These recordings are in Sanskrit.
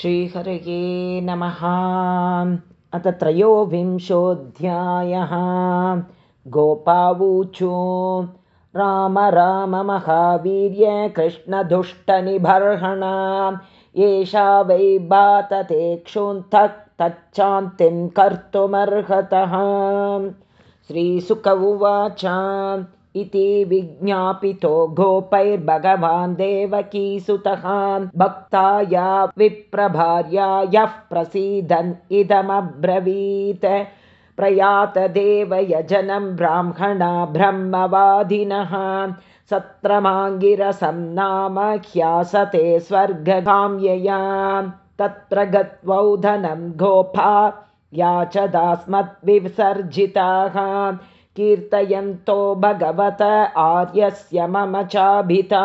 श्रीहरये नमः। अथ त्रयोविंशोऽध्यायः। गोपावूचो। राम राम महावीर्य कृष्णदुष्टनिबर्हणा एषा वै बातते क्षोन्थः तच्चान्तिं कर्तुमर्हतः। श्रीसुक उवाच इति विज्ञापितो गोपैर्भगवान् देवकीसुतः भक्ताया विप्रभार्या यः प्रसीदन् इदमब्रवीत्। प्रयात देवयजनं ब्राह्मणा ब्रह्मवादिनः। सत्रमाङ्गिरसं नाम ह्यासते स्वर्गकाम्यया तत्र गत्वौधनं गोपा याचदास्मद्विसर्जिताः कीर्तयन्तो भगवत आर्यस्य मम चाभिता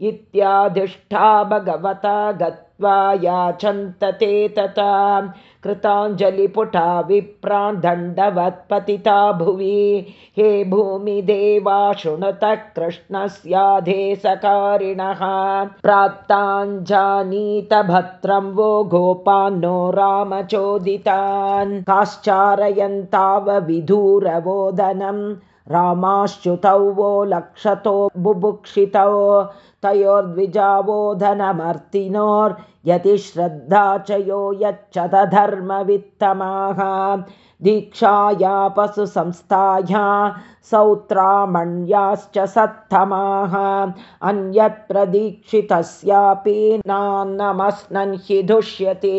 इत्यादिष्ठा भगवता गत्वा याचन्त ते तथा। कृताञ्जलिपुटा विप्रान् दण्डवत्पतिता भुवि। हे भूमिदेवा शृणुतः कृष्णस्याधेशकारिणः प्राप्ताञ्जानीतभद्रं वो गोपान्नो रामचोदितान्। काश्चारयन्तावविधूरवोदनं रामाश्च्युतौ वो लक्षतो बुभुक्षितौ तयोर्द्विजावोधनमर्तिनोर्यति श्रद्धा च यो यच्च धर्मवित्तमाः दीक्षाया पशुसंस्थाया सौत्रामण्याश्च सत्तमाः। अन्यत्प्रदीक्षितस्यापि नान्नमस्नन् हि दुष्यते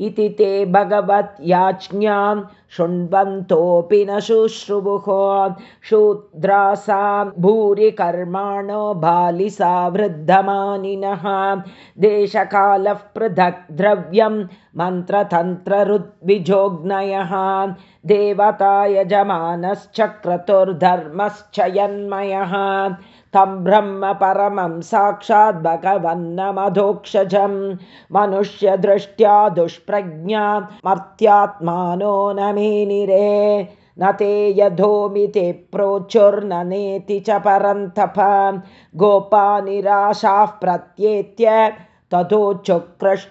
इति ते भगवत्याज्ञां शृण्वन्तोऽपि न शुश्रुवुः। शूद्रासा भूरि कर्माणो बालिसा वृद्धमानिनः। देशकालः पृथक् द्रव्यं मन्त्रतन्त्ररुद्विजोग्नयः। देवता यजमानश्चक्रतुर्धर्मश्च यन्मयः तं ब्रह्म परमं साक्षात् भगवन्नमधोक्षजं मनुष्यदृष्ट्या दुष्प्रज्ञा मर्त्यात्मानो न मेनिरे न ते यधोमिति प्रोचुर्न नेति च परन्तप। गोपानिराशाः प्रत्येत्य ततोचुकृष्णरामयोः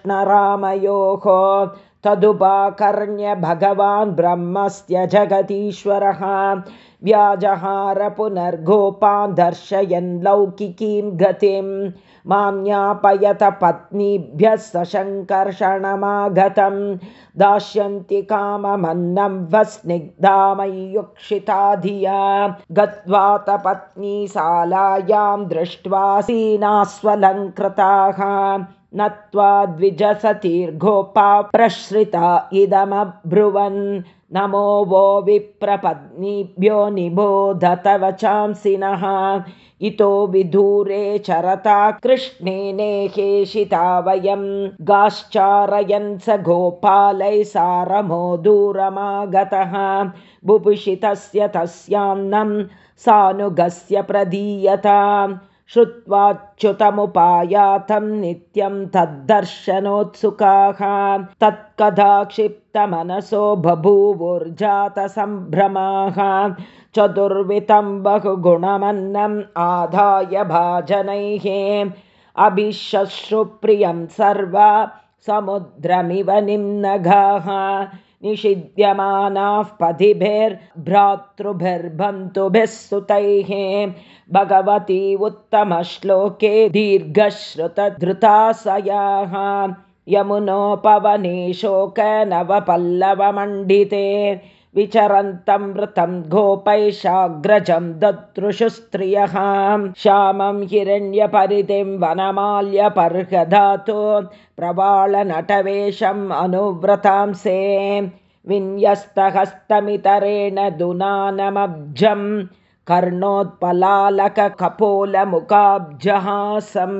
तदुपाकर्ण्य भगवान् ब्रह्मस्य जगतीश्वरः व्याजहार पुनर्गोपान् दर्शयन् लौकिकीं गतिं माम्यापयत पत्नीभ्यः सशङ्कर्षणमागतं दास्यन्ति काममन्नं वस्निग्धामयुक्षिता धिया गत्वा तपत्नीशालायां दृष्ट्वा सीनास्वलङ्कृताः नत्वा द्विजसतीर्घोपा प्रश्रिता इदमब्रुवन्। नमो वो विप्रपत्नीभ्यो निबोधत वचांसिनः इतो विधूरे चरता कृष्णेनेहेशिता वयं गाश्चारयन् स गोपालैः सारमो दूरमागतः। बुभुषितस्य तस्यान्नं सानुगस्य प्रदीयता श्रुत्वाच्युतमुपायातं नित्यं तद्दर्शनोत्सुकाः। तत्कथा क्षिप्तमनसो बभूवुर्जातसम्भ्रमाः। चतुर्वितं बहुगुणमन्नम् आधाय भाजनैः। अभिश्श्रुप्रियं सर्वा समुद्रमिव निम्नघाः निषिध्यमानाः पथिभिर्भ्रातृभिर्बन्धुभिः सुतैः भगवती उत्तमश्लोके दीर्घश्रुतधृताशयाः। यमुनोपवने शोकनवपल्लवमण्डिते विचरन्तं वृतं गोपैशाग्रजं ददृशु स्त्रियः श्यामं हिरण्यपरिधिं वनमाल्यपर्हधातु प्रवालनटवेशम् अनुव्रतांसे। विन्यस्तहस्तमितरेण दुनानमब्जम् कर्णोत्पलालकपोलमुखाब्जहासं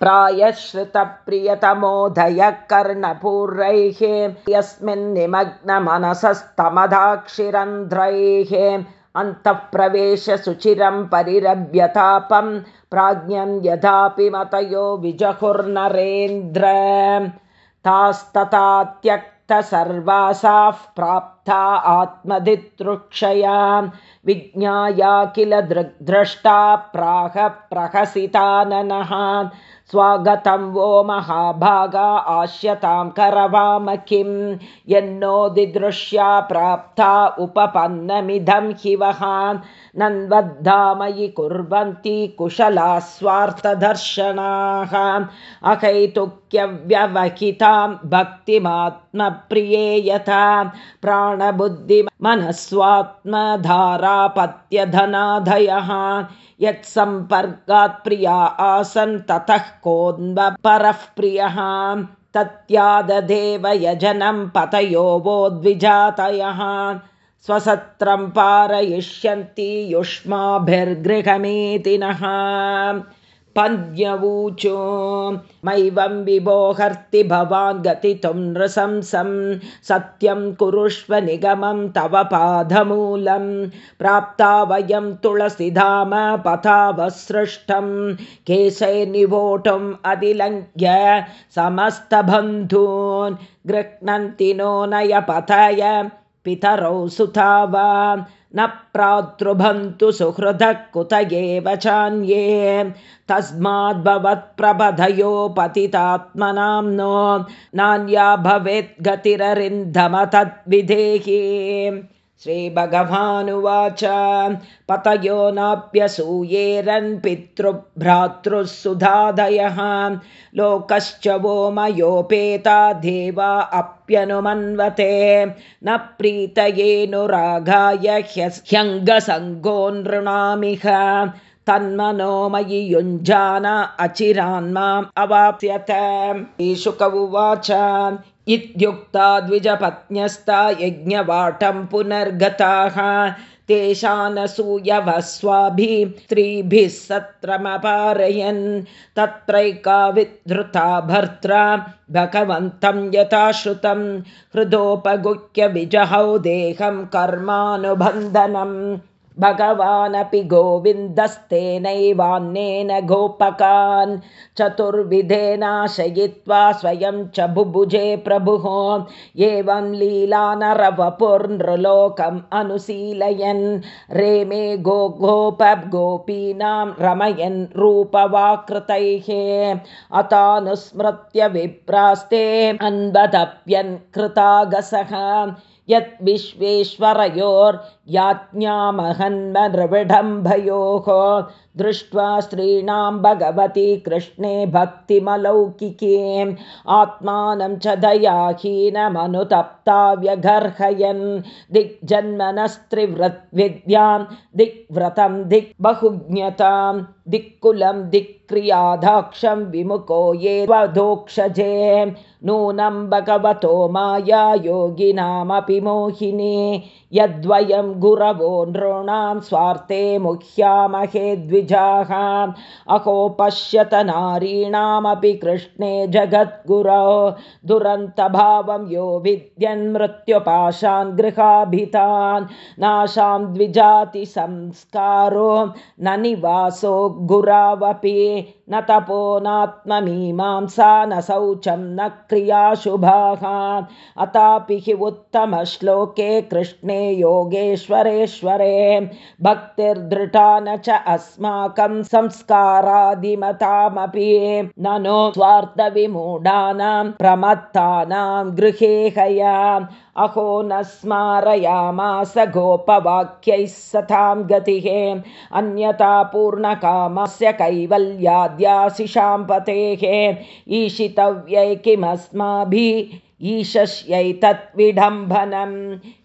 प्रायश्रुतप्रियतमोदयः कर्णपूर्रैः यस्मिन्निमग्नमनसस्तमदाक्षिरन्ध्रैः अन्तःप्रवेशसुचिरं परिरभ्यतापं प्राज्ञं यथापि मतयो विजहुर्नरेन्द्र। तास्तथा सर्वासाः प्राप्ता आत्मधितृक्षया विज्ञाया किल दृग्द्रष्टा प्राह प्रहसिताननः। स्वागतं वो महाभागा आश्यतां करवाम किं यन्नोदिदृश्या प्राप्ता उपपन्नमिदं वहान् नन्वद्धामयि कुर्वन्ति कुशला स्वार्थदर्शनाः अकैतुक्यव्यवहितां भक्तिमात्मप्रिये यथा प्राणबुद्धिमनस्वात्मधारापत्यधनाधयः। यत्सम्पर्कात् प्रिया आसन् ततः कोन्वपरः प्रियः। तत्याददेव यजनं पतयो वो द्विजातयः। स्वसत्रं पारयिष्यन्ति युष्माभिर्गृहमेतिनः पद्यवूचो। मैवं विभोहर्ति भवान् गतितुं नृशंसं। सत्यं कुरुष्व निगमं तव पादमूलं। प्राप्ता वयं तुलसीधाम पथावसृष्टं। केशैर्निवोटुम् अधिलङ्घ्य समस्तबन्धून्। गृह्णन्ति नो नयपथय पितरौ सुता वा न प्रातृभन्तु सुहृदः कुत एव चान्ये। तस्माद्भवत्प्रबधयो पतितात्मनां नो। नान्या भवेत् गतिररिन्दम तद्विधेहि श्रीभगवानुवाच। पतयो नाप्यसूयेरन् पितृभ्रातृः सुधादयः लोकश्च वो मयोपेता देवा अप्यनुमन्वते। न प्रीतयेऽनुरागाय ह्यङ्गसङ्गो नृणामिह तन्मनोमयि युञ्जान अचिरान्माम् अवाप्स्यत शुक उवाच इत्युक्ता द्विजपत्न्यस्ता यज्ञवाटं पुनर्गताः। तेषानसूयवस्वाभिः स्त्रीभिः सत्रमपारयन्। तत्रैका विधृता भर्त्रा भगवन्तं यथाश्रुतं। हृदोपगुह्य विजहौ देहं कर्मानुबन्धनम् भगवानपि गोविन्दस्तेनैवान्येन गोपकान् चतुर्विधेनाशयित्वा स्वयं च बुभुजे प्रभुः। एवं लीलानरवपुर्नृलोकम् अनुशीलयन्। रेमे गो गोप गोपीनां रमयन् रूपवाकृतैः। अतानुस्मृत्य विप्रास्ते अन्वदप्यन् कृतागसः यत् विश्वेश्वरयोर्याज्ञामहन्मनृविडम्भयोः दृष्ट्वा स्त्रीणां भगवती कृष्णे भक्तिमलौकिकीम् आत्मानं च दयाहीनमनुतप्ता व्यगर्हयन् दिग्जन्मनस्त्रिवृद्विद्यां दिग्व्रतं दिग्बहुज्ञतां दिक्कुलं दिक्क्रियाधाक्षं विमुखो ये वधोक्षजे नूनं भगवतो माया योगिनामपि मोहिनी। यद्वयं गुरवो नॄणां स्वार्थे मुह्यामहे द्विजाः अहो पश्यत नारीणामपि कृष्णे जगद्गुरौ। दुरन्तभावं यो विद्यन्मृत्युपाशान् गृहाभितान्। नाशां द्विजातिसंस्कारो न निवासो गुरावपि। न तपो नात्ममीमांसा न शौचं न क्रियाशुभाः अतापि हि उत्तमश्लोके कृष्णे योगेश्वरेश्वरे। भक्तिर्दृढा न च अस्माकं संस्कारादिमतामपि ननो स्वार्थविमूढानां प्रमत्तानां गृहे हयाम् अहो न स्मारयामास गोपवाक्यैः सतां गतिः। अन्यथा पूर्णकामस्य कैवल्याद्याशिषां पतेः। ईशितव्यै किमस्माभिः ईशस्यैतत्विडम्बनं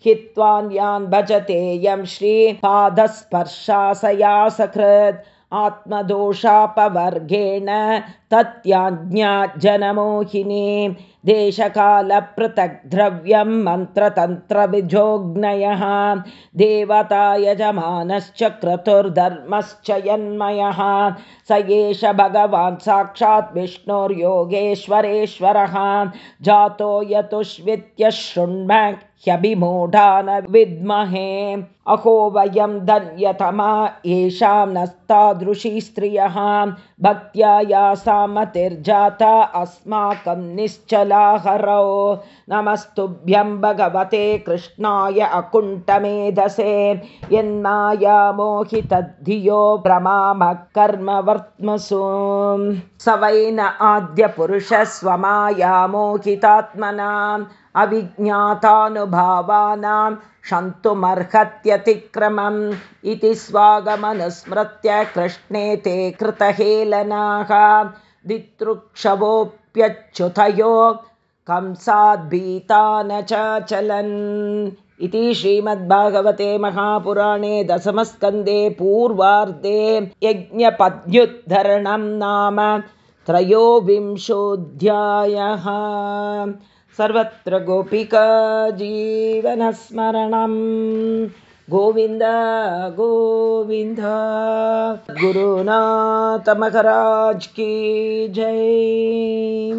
हित्वान्यान् भजतेयं श्रीपादस्पर्शासया सकृत् आत्मदोषापवर्गेण तत्याज्ञा जनमोहिनी। देशकालपृथग्द्रव्यं मन्त्रतन्त्रविजोग्नयः देवता यजमानश्च क्रतुर्धर्मश्च यन्मयः स एष भगवान् साक्षात् विष्णोर्योगेश्वरेश्वरः। जातो यतुष्वित्य शृण्म ह्यभिमूढा न विद्महे। अहो वयं धन्यतमा येषां नस्तादृशी स्त्रियः। भक्त्या यासामतिर्जाता अस्माकं निश्चलाहरौ। नमस्तुभ्यं भगवते कृष्णाय अकुण्ठमेधसे। यन्माया भ्रमामः कर्मवर्त्मसु स वै न आद्यपुरुषस्वमाया मोहितात्मनाम् अविज्ञातानुभावानां क्षन्तुमर्हत्यतिक्रमम् इति स्वागमनुस्मृत्य कृष्णे ते कृतहेलनाः। दितृक्षवोऽप्यच्युतयो कंसाद्भीता न चलन् इति श्रीमद्भागवते महापुराणे दशमस्कन्दे पूर्वार्धे यज्ञपद्युद्धरणं नाम त्रयोविंशोऽध्यायः सर्वत्र गोपिका जीवनस्मरणं गोविन्द गोविन्द। गुरुनाथमहराज की जय